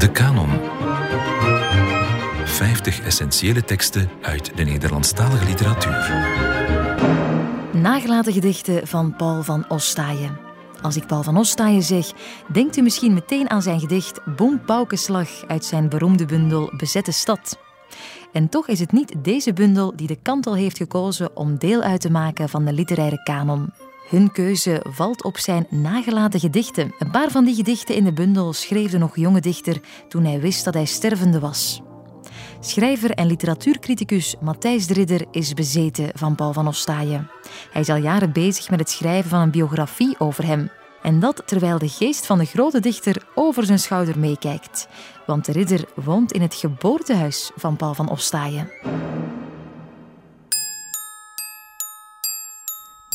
De Canon. 50 essentiële teksten uit de Nederlandstalige literatuur. Nagelaten gedichten van Paul van Ostaaien. Als ik Paul van Ostaaien zeg, denkt u misschien meteen aan zijn gedicht Boom Paukenslag uit zijn beroemde bundel Bezette Stad. En toch is het niet deze bundel die de kantel heeft gekozen om deel uit te maken van de literaire kanon. Hun keuze valt op zijn nagelaten gedichten. Een paar van die gedichten in de bundel schreef de nog jonge dichter toen hij wist dat hij stervende was. Schrijver en literatuurcriticus Matthijs de Ridder is bezeten van Paul van Ostaaien. Hij is al jaren bezig met het schrijven van een biografie over hem. En dat terwijl de geest van de grote dichter over zijn schouder meekijkt. Want de ridder woont in het geboortehuis van Paul van Ostaaien.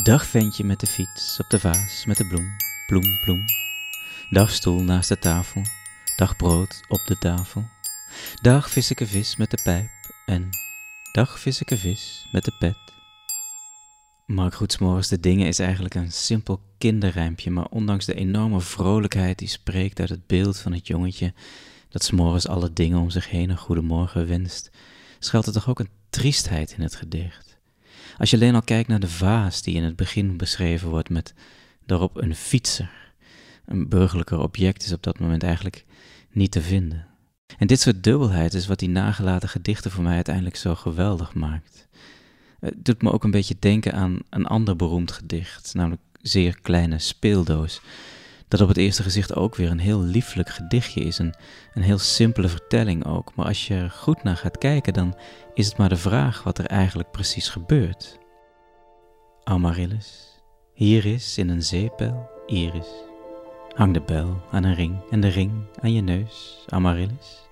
Dag ventje met de fiets op de vaas met de bloem, bloem, bloem. Dag stoel naast de tafel, dag brood op de tafel. Dag visseke vis met de pijp en dag visseke vis met de pet. Mark Goedsmorgens de Dingen is eigenlijk een simpel kinderrijmpje, maar ondanks de enorme vrolijkheid die spreekt uit het beeld van het jongetje dat s'morgens alle dingen om zich heen een goedemorgen wenst, schuilt er toch ook een triestheid in het gedicht. Als je alleen al kijkt naar de vaas die in het begin beschreven wordt met daarop een fietser. Een burgerlijker object is op dat moment eigenlijk niet te vinden. En dit soort dubbelheid is wat die nagelaten gedichten voor mij uiteindelijk zo geweldig maakt. Het doet me ook een beetje denken aan een ander beroemd gedicht, namelijk Zeer Kleine Speeldoos. Dat op het eerste gezicht ook weer een heel lieflijk gedichtje is, een, een heel simpele vertelling ook. Maar als je er goed naar gaat kijken, dan is het maar de vraag wat er eigenlijk precies gebeurt. Amaryllis, hier is in een zeepel Iris. Hang de bel aan een ring en de ring aan je neus, Amaryllis.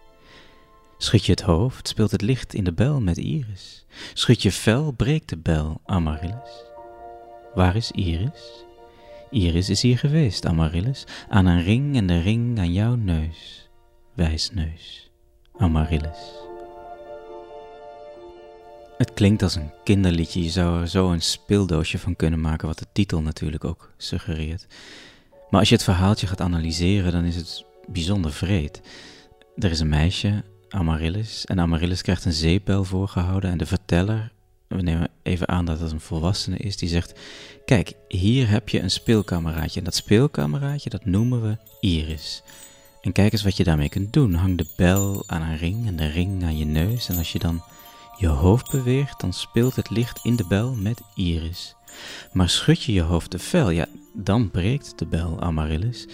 Schud je het hoofd, speelt het licht in de bel met Iris. Schud je vel, breekt de bel, Amaryllis. Waar is Iris? Iris is hier geweest, Amaryllis, aan een ring en de ring aan jouw neus, wijsneus, Amaryllis. Het klinkt als een kinderliedje, je zou er zo een speeldoosje van kunnen maken, wat de titel natuurlijk ook suggereert. Maar als je het verhaaltje gaat analyseren, dan is het bijzonder vreed. Er is een meisje, Amaryllis, en Amaryllis krijgt een zeepbel voorgehouden en de verteller, we nemen even aan dat het een volwassene is, die zegt, kijk, hier heb je een speelkameraadje en dat speelkameraadje, dat noemen we Iris. En kijk eens wat je daarmee kunt doen. Hang de bel aan een ring en de ring aan je neus en als je dan je hoofd beweegt, dan speelt het licht in de bel met Iris. Maar schud je je hoofd te fel, ja, dan breekt de bel Amaryllis.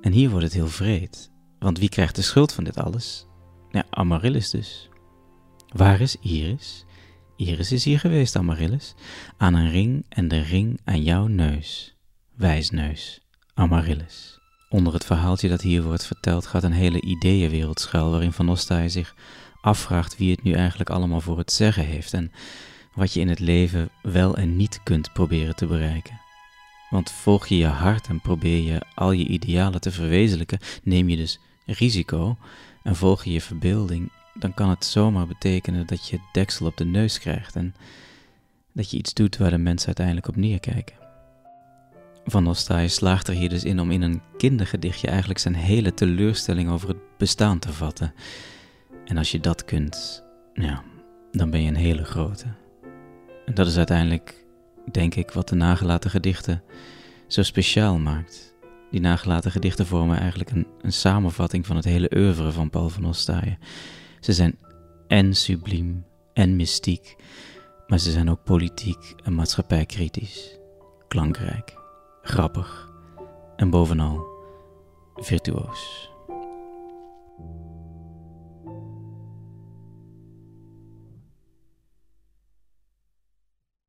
En hier wordt het heel vreed. Want wie krijgt de schuld van dit alles? Ja, Amaryllis dus. Waar is Iris? Iris is hier geweest, Amaryllis. Aan een ring en de ring aan jouw neus. Wijsneus. Amaryllis. Onder het verhaaltje dat hier wordt verteld gaat een hele ideeënwereld schuil waarin Van Ostaaij zich afvraagt wie het nu eigenlijk allemaal voor het zeggen heeft en wat je in het leven wel en niet kunt proberen te bereiken. Want volg je je hart en probeer je al je idealen te verwezenlijken, neem je dus risico en volg je je verbeelding, dan kan het zomaar betekenen dat je deksel op de neus krijgt en dat je iets doet waar de mensen uiteindelijk op neerkijken. Van Ostaaij slaagt er hier dus in om in een kindergedichtje eigenlijk zijn hele teleurstelling over het bestaan te vatten. En als je dat kunt, ja, dan ben je een hele grote. En dat is uiteindelijk, denk ik, wat de nagelaten gedichten zo speciaal maakt. Die nagelaten gedichten vormen eigenlijk een, een samenvatting van het hele oeuvre van Paul van Ostaaien. Ze zijn en subliem en mystiek, maar ze zijn ook politiek en maatschappijkritisch, klankrijk, grappig en bovenal virtuoos.